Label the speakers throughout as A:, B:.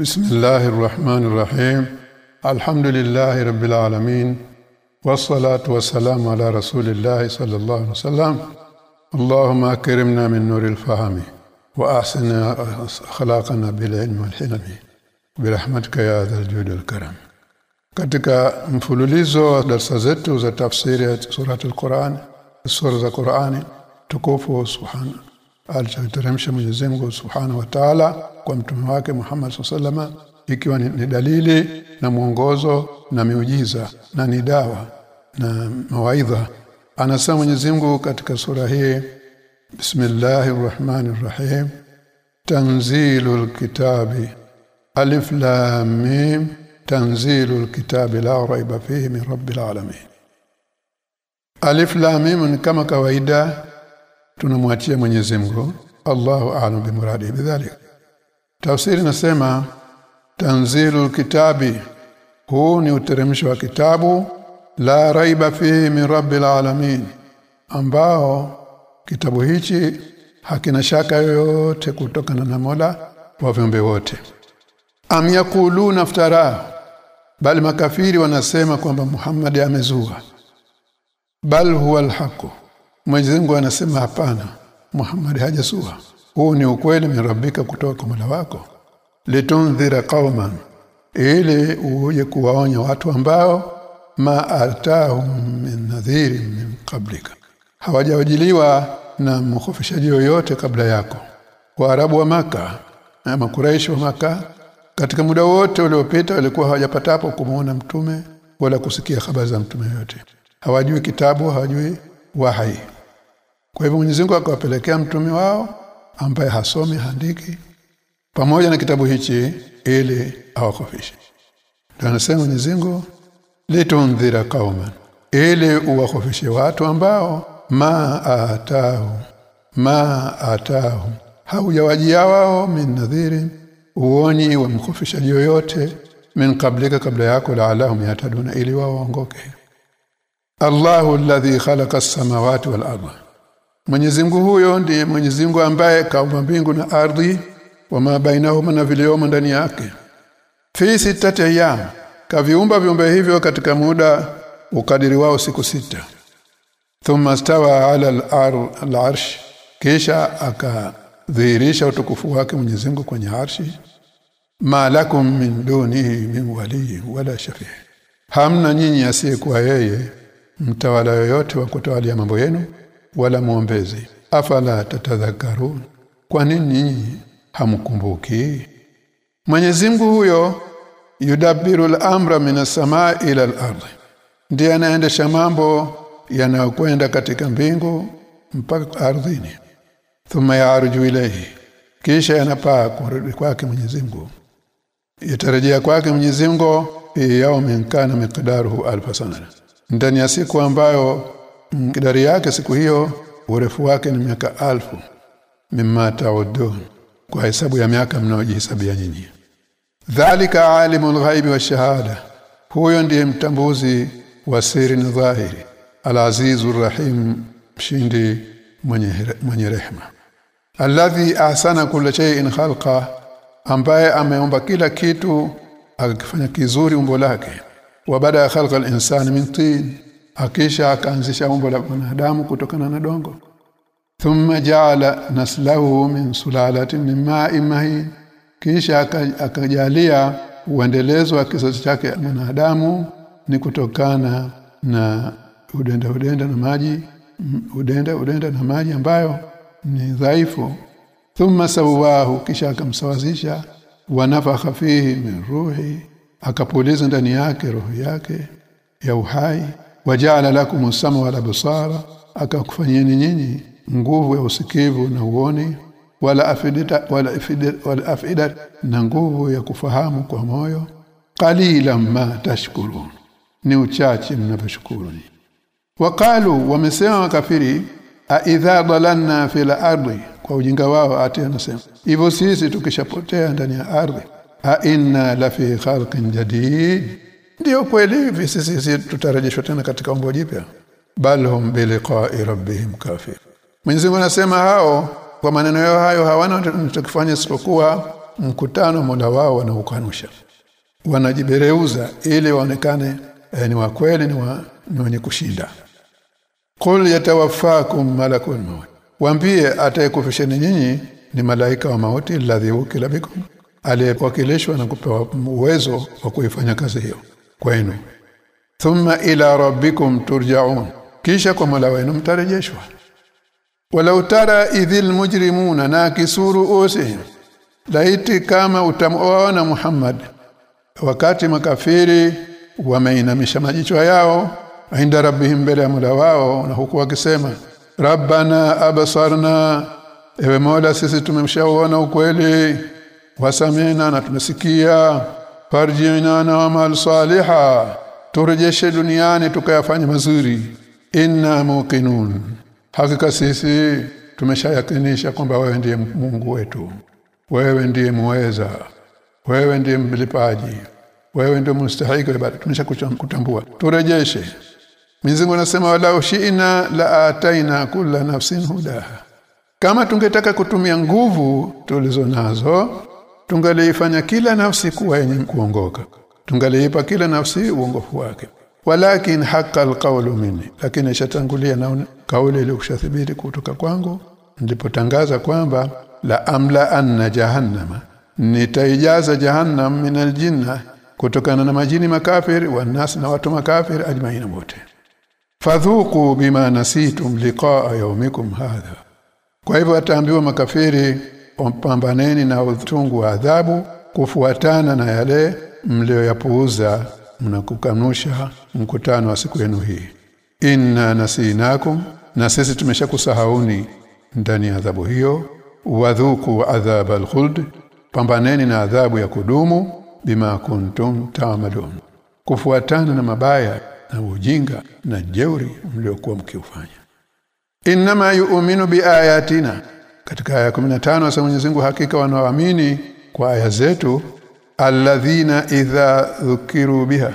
A: بسم الله الرحمن الرحيم الحمد لله رب العالمين والصلاة والسلام على رسول الله صلى الله عليه وسلم اللهم اكرمنا من نور الفهم واحسن اخلاقنا بالعلم والحلم برحمتك يا ذا الجود والكرم katika mfululizo wa darasa zetu za tafsiri ya surati al-Qur'an sura za Qur'ani tukufu subhana alichoteremsha Mwenyezi Mungu Subhanahu wa Ta'ala kwa mtume wake Muhammad SAW ikiwa ni, dalili na mwongozo na miujiza na ni dawa na mawaidha. Anasema Mwenyezi Mungu katika sura hii Bismillahir Rahmanir Rahim Tanzilul Kitabi Alif Lam Mim Tanzilul Kitabi la raiba fihi min Rabbil Alamin. Alif Lam Mim kama kawaida tunamwachia Mwenyezi Mungu. Allahu a'lam bimuradi bidhalik Tafsiri nasema Tanzilul Kitabi huu ni uteremsho wa kitabu la raiba fihi min rabbil alamin ambao kitabu hichi hakina shaka yoyote kutokana na Mola wa viumbe wote. Am yakuluna iftara bal makafiri wanasema kwamba Muhammad amezua. Bal huwa alhaqu Mwenyezi Mungu anasema hapana Muhammad hajazua huu ni ukweli mirabika kutoka kwa Mola wako. Litunzira qauman ili uje kuwaonya watu ambao ma atahum min nadhiri min qablika. Hawajawajiliwa na mkhofishaji yoyote kabla yako. Waarabu wa maka na makuraishi wa maka katika muda wote uliopita walikuwa hawajapatapo kumuona mtume wala kusikia habari za mtume yote hawajui kitabu hawajui wahai kwa hivyo Mwenyezi Mungu akawapelekea mtume wao ambaye hasomi handiki. Pamoja na kitabu hichi ili awakofishe. Anasema Mwenyezi Mungu litundhira qauman ili uwakofishe watu ambao ma atahu ma atahu haujawajia wao min nadhiri uoni wa mkofishaji yoyote min qablika kabla yako la'alahum yataduna ili wao waongoke Allahu alladhi khalaqa as-samawati wal ardha Mwenyezi Mungu huyo ndiye Mwenyezi Mungu ambaye kaumba mbingu na ardhi wama bainahuma na viliomo ndani yake. Fi sitati ayyam kaviumba viumbe hivyo katika muda ukadiri wao siku sita. Thumma stawa ala al-arsh kisha akadhihirisha utukufu wake Mwenyezi Mungu kwenye arshi. Ma lakum min dunihi min wali wala shafi hamna nyinyi asiyekuwa yeye mtawala yoyote wa kutawalia mambo yenu wala muombezi. Afala tatadhakkarun kwa nini hamkumbuki Mwenyezi Mungu huyo yudabiru al-amra minas samaa ila al-ardh ndiye anaendesha mambo yanayokwenda katika mbingu mpaka ardhini. Thumma yaruju ilayhi. Kisha yanapaa kurudi kwake Mwenyezi Mungu. Yatarejea kwake Mwenyezi Mungu yaumin kana miqdaruhu alf ndani ya siku ambayo kidari yake siku hiyo urefu wake ni miaka alfu mimma taudun kwa hesabu ya miaka mnaojihesabia nyinyi. Dhalika alimul ghaibi wa shahada. Huyo ndiye mtambuzi wa siri na dhahiri. Alazizur rahim mshindi mwenye mwenye rehema alladhi ahsana kulla shay'in khalqa ambaye ameumba kila kitu akifanya kizuri umbo lake. Wa bada khalqa al-insani min tin akisha akaanzisha umbo la mwanadamu kutokana na dongo. Thumma ja'ala naslahu min sulalatin min ma'in mahin. Kisha akajalia uendelezo wa kizazi chake mwanadamu ni kutokana na udenda udenda na maji udenda udenda na maji ambayo ni dhaifu. Thumma sawahu kisha akamsawazisha. Wa nafakha fihi min ruhi akapuliza ndani yake roho yake ya uhai waja'ala lakum as-sama wal absara akakufanyeni nyinyi nguvu ya usikivu na uoni wala afidita wala afidata wala afida na nguvu ya kufahamu kwa moyo qalilan ma tashkurun ni uchache mnavyoshukuru waqalu wamesema makafiri a idha dalanna fil ardi kwa ujinga wao ati anasema hivyo sisi tukishapotea ndani ya ardhi a inna la fi khalqin jadid ndio kweli hivi sisi tutarejeshwa tena katika umbo jipya. Bal hum bi liqa'i rabbihim kafir. Mwenyezi Mungu anasema hao kwa maneno yao hayo hawana tunachokifanya isipokuwa mkutano Mola wao wanaukanusha wanajibereuza ili waonekane eh, ni wa kweli ni, wa, wenye kushinda. Qul yatawaffakum malakul maut. Waambie atayekufisheni nyinyi ni malaika wa mauti alladhi ukila bikum aliyewakilishwa na kupewa uwezo wa kuifanya kazi hiyo kwenu. Thumma ila rabbikum turja'un. Kisha kwa Mola wenu mtarejeshwa. Walau tara idhil mujrimuna nakisuru usihim. Laiti kama utamwaona Muhammad wakati makafiri wameinamisha majicho yao inda rabbihim mbele ya Mola wao na huku wakisema rabbana absarna ewe Mola sisi tumemshaona ukweli. Wasamena na tumesikia farjina na amal saliha. Turejeshe duniani tukayafanya mazuri. Inna muqinun. Hakika sisi tumeshayakinisha kwamba wewe ndiye Mungu wetu. Wewe ndiye muweza. Wewe ndiye mlipaji. Wewe ndiye mustahiki ibada. Tumeshakutambua turejeshe. Mizingo nasema wala ushiina la ataina kulla nafsin hudaha kama tungetaka kutumia nguvu tulizo nazo tungaliifanya kila nafsi kuwa yenye kuongoka. Tungaliipa kila nafsi uongofu wake. Walakin haqa alqawlu minni. Lakini ishatangulia na kauli ile kushathibiti kutoka kwangu nilipotangaza kwamba la amla anna jahannama. Nitaijaza jahannam min aljinna kutokana na majini makafiri wa nas na watu makafiri ajmaina wote. Fadhuku bima nasitum liqaa yawmikum hadha. Kwa hivyo ataambiwa makafiri pambaneni na utungu wa adhabu kufuatana na yale mlioyapuuza mnakukanusha mkutano wa siku yenu hii. Inna nasinakum na sisi tumeshakusahauni ndani ya adhabu hiyo. Wadhuku adhab alkhuld pambaneni na adhabu ya kudumu bima kuntum ta'malun. Kufuatana na mabaya na ujinga na jeuri mliokuwa mkiufanya. Inma yu'minu biayatina katika aya 15 asa Mwenyezi Mungu hakika wanaoamini kwa aya zetu alladhina idha dhukiru biha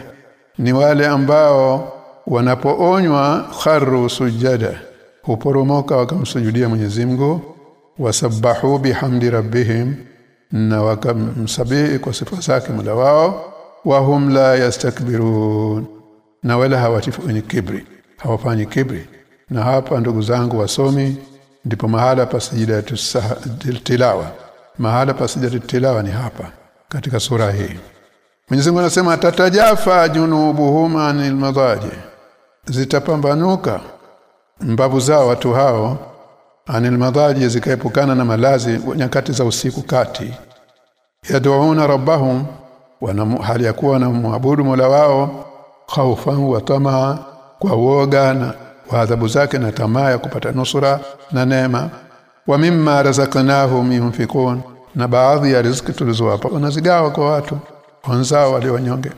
A: ni wale ambao wanapoonywa kharru sujada huporomoka wakamsujudia Mwenyezi Mungu wasabahu bihamdi rabbihim na wakamsabihi kwa sifa zake Mola wao wahum la yastakbirun. Na wala hawatifu kibri hawafanyi kibri. Na hapa ndugu zangu wasomi ndipo mahala pa sijida tilawa. Mahala pa sijida tilawa ni hapa katika sura hii. Mwenyezi Mungu anasema tatajafa junubuhum anil madaji. Zitapambanuka mbavu zao watu hao anil madaji zikaepukana na malazi nyakati za usiku kati. Yad'una rabbahum wana hali ya kuwa na muabudu Mola wao khaufan wa tamaa kwa woga na wa adhabu zake na tamaa ya kupata nusura na neema. Wa mimma razaqnahum yunfikun na baadhi ya riziki tulizowapa wanazigawa kwa watu wenzao walionyonge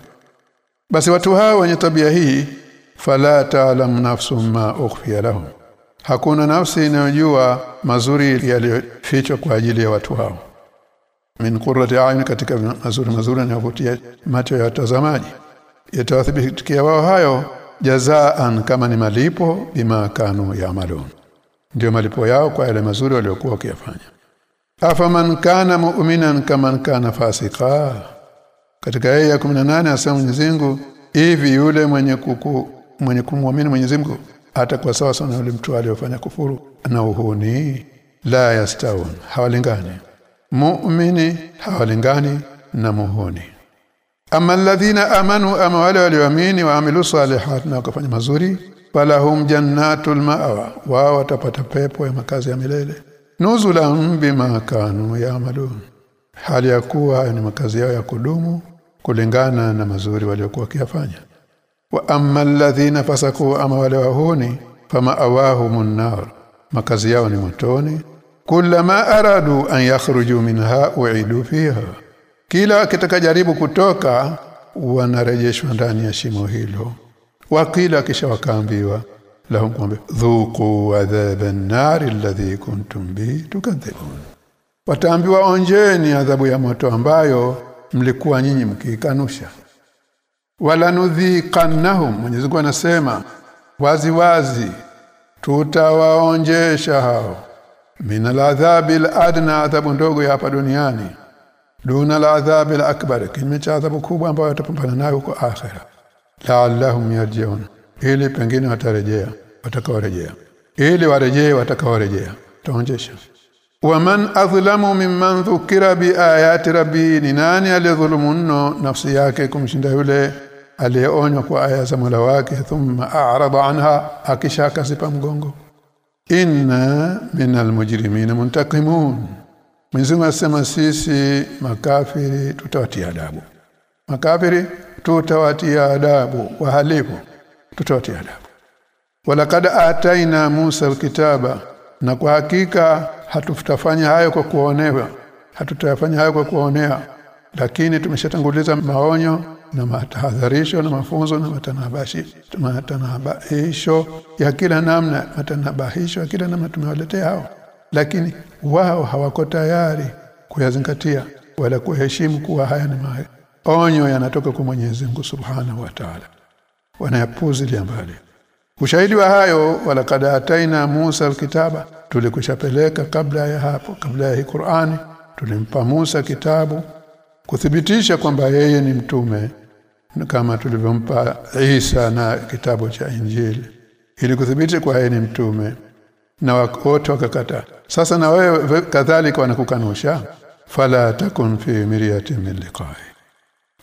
A: basi watu hao wenye tabia hii fala ta'lam nafsum ma ukhfiya lahum. Hakuna nafsi inayojua mazuri yaliyofichwa kwa ajili ya watu hao. Min qurrati a'yun katika mazuri mazuri yanayovutia macho ya watazamaji. Yatawathibitikia wao hayo jazaan kama ni malipo bima kanu yaamalun ndio malipo yao kwa yale mazuri waliokuwa wakiyafanya. Afaman kana mu'minan kaman kana fasika katika aya ya 18 asema Mwenyezi Mungu hivi yule mwenye kuku mwenye kumwamini Mwenyezi Mungu hata kwa sawa sana yule mtu aliyofanya kufuru na uhuni la yastawun hawalingani. Mu'mini hawalingani na muhuni ama alladhina amanu ama wale walioamini waamilu salihat na wakafanya mazuri falahum jannatul ma'wa wao watapata pepo ya makazi ya milele. Nuzulan bima kanu ya'malun hali ya kuwa ni makazi yao ya kudumu kulingana na mazuri waliokuwa wakiyafanya. Wa amma alladhina fasaku ama wale wahuni fama awahumun nar makazi yao ni motoni. Kullama aradu an yakhruju minha uidu fiha kila kitakajaribu kutoka wanarejeshwa ndani ya shimo hilo. Wakila kisha wakaambiwa lahum kwamba dhuku adhaban nar alladhi kuntum bi tukadhibun. Wataambiwa onjeni adhabu ya moto ambayo mlikuwa nyinyi mkiikanusha. Wala nudhiqannahum Mwenyezi anasema wazi wazi tutawaonjesha hao. Min adhabil adna adhabu ndogo ya hapa duniani duna al-adhab al-akbar kinyume cha adhabu kubwa ambayo watapambana nayo kwa akhira la'allahum yarji'un ili pengine watarejea watakaorejea ili warejee watakaorejea wa man adhlamu mimman dhukira bi ayati rabbi ni nani aliyedhulumu nafsi yake kumshinda yule aliyeonywa kwa aya za Mola wake thumma a'rada anha akishaka sipa mgongo inna minal mujrimina muntaqimun Mwenyezi Mungu asema sisi makafiri tutawatia adabu. Makafiri tutawatia adabu wahalifu tutawatia adabu. Walaqad ataina Musa alkitaba na kwa hakika hatutafanya hayo kwa kuonewa hatutafanya hayo kwa kuonea lakini tumeshatanguliza maonyo na matahadharisho na mafunzo na matanabashi matanabahisho ya kila namna matanabahisho ya kila namna tumewaletea hao. Lakini wao hawako tayari kuyazingatia wala kuheshimu kuwa haya ni mahe. onyo yanatoka kwa Mwenyezi Mungu Subhanahu wa Ta'ala wanayapuzilia mbali ushahidi wa hayo wala ataina Musa alkitaba tulikushapeleka kabla ya hapo kabla ya Qur'ani tulimpa Musa kitabu kuthibitisha kwamba yeye ni mtume kama tulivyompa Isa na kitabu cha Injili ili kuthibitisha kwa yeye ni mtume na wote wakakata sasa na wewe kadhalika wanakukanusha? Fala takun fi miriyati min liqa'i.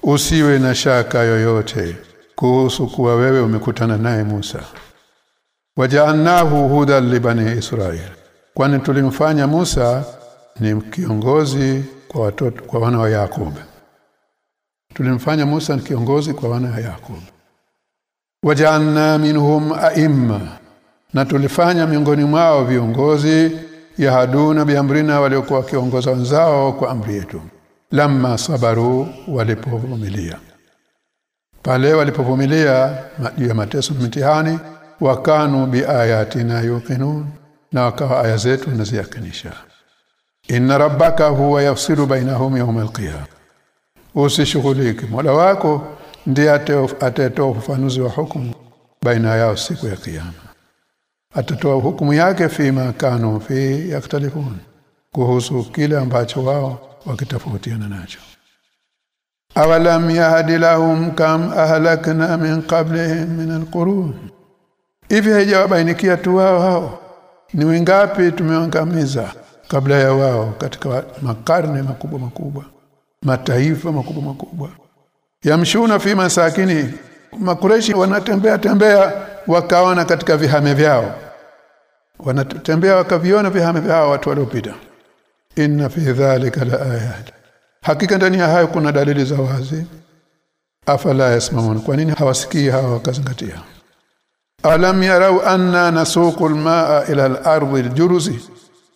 A: Usiwe na shaka yoyote kuhusu kuwa wewe umekutana naye Musa. Waja'alnahu hudan li bani Israil. Kwani tulimfanya Musa ni kiongozi kwa watoto kwa wana wa Yakub tulimfanya Musa ni kiongozi kwa wana wa Yakub waja'alna minhum a'imma na tulifanya miongoni mwao viongozi ya yahaduna biamrina waliokuwa kiongoza wenzao kwa amri yetu. Lamma sabaru walipovumilia. Pale walipovumilia juu ya mateso mitihani wakanu biayatina yuqinun na wakawa aya zetu naziyakinisha inna rabbaka huwa yafsilu bainahum yawm alqiyam usishughulike mola wako ndiye atetoa ufafanuzi wa hukumu baina yao siku ya kiyama atatoa hukumu yake fima kanu fi yaktalifun kuhusu kile ambacho wao wakitofautiana nacho. Awalam yahdi lahum kam ahlakna min qablihim min alqurun? Hivi haijawabainikia tu wao hao? Ni wengapi tumewangamiza kabla ya wao katika makarne makubwa makubwa mataifa makubwa makubwa? Yamshuna fi masakini makureshi wanatembea tembea wakaona katika vihame vyao wanatembea wakaviona vihame vyao watu waliopita. Inna fi dhalika la ayat. Hakika ndani ya hayo kuna dalili za wazi. Afala yasmamun kwa nini hawasikii hawa wakazingatia? Alam yarau anna nasuqu almaa ila al-ardi al-juruzi?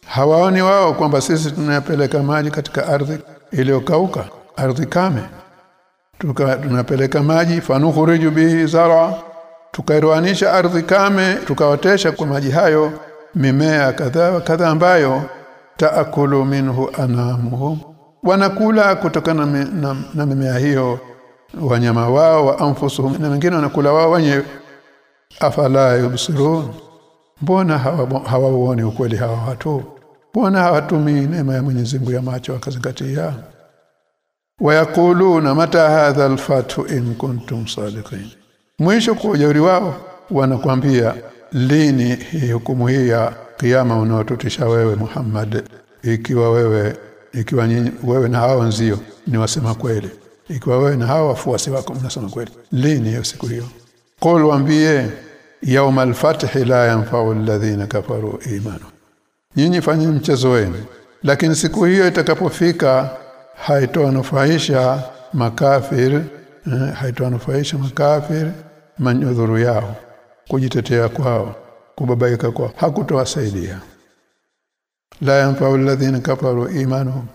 A: Hawaoni wao kwamba sisi tunayapeleka maji katika ardhi iliyokauka ardhi kame? Tuka tunapeleka maji fanukhuriju bihi zara. Tukairwanisha ardhi kame tukawatesha kwa maji hayo mimea kadhaa kadhaa ambayo taakulu minhu anamuhum wanakula kutokana na, na, na mimea hiyo wanyama wao wa anfusuhum na wengine wanakula wao wenyewe afala yubsirun. Mbona hawauoni hawa ukweli hawa watu? Mbona hawatumii neema ya Mwenyezi Mungu ya macho wakazingatia? Wayakuluna mata hadha alfatu in kuntum sadiqin? Mwisho kwa ujauri wao wanakwambia lini hukumu hii ya kiyama unaotutisha wewe Muhammad? Ikiwa wewe ikiwa nyinyi wewe na hao nzio ni wasema kweli. Ikiwa wewe na hao wafuasi wako mnasema kweli. Lini hiyo siku hiyo? Qul waambie yawm al-fath la yanfa'u alladhina kafaru imanu. Nyinyi fanyeni mchezo wenu. Lakini siku hiyo itakapofika haitoanufaisha makafir eh, haitonufaisha makafir manyudhuru yao kujitetea kwao kubabaika kwao. Hakutowasaidia la yanfa'u alladhina kafaru imanuhum.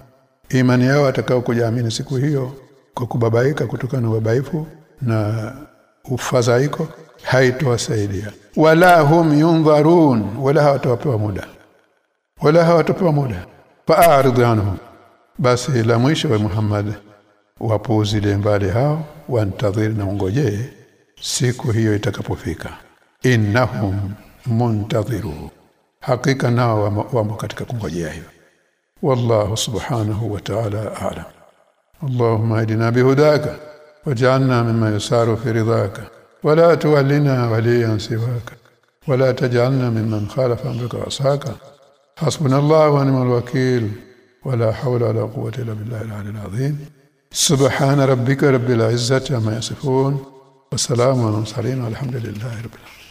A: Imani yao atakao kujaamini siku hiyo kwa kubabaika kutokana na ubabaifu na ufadhaiko haitowasaidia wala hum yundharun wala hawatapewa muda. Wala hawatapewa muda. Fa'arid anhum. Basi la mwisho wa Muhammad wapuuzile mbali hao wantadhiri na ungojee siku hiyo itakapofika innahum muntadhiru hakika nao wamo katika kungojea hiyo wallahu subhanahu wa ta'ala a'lam اللهم اهدنا بهداك واجعلنا مما يسار في رضاك. ولا تولنا وليا سواك. ولا تجعلنا ممن خالف أمرك وعصاك. حسبنا الله ونعم الوكيل. ولا حول ولا قوة إلا بالله العلي العظيم. سبحان ربك رب العزة عما يصفون. والسلام على المرسلين والحمد لله رب العالمين.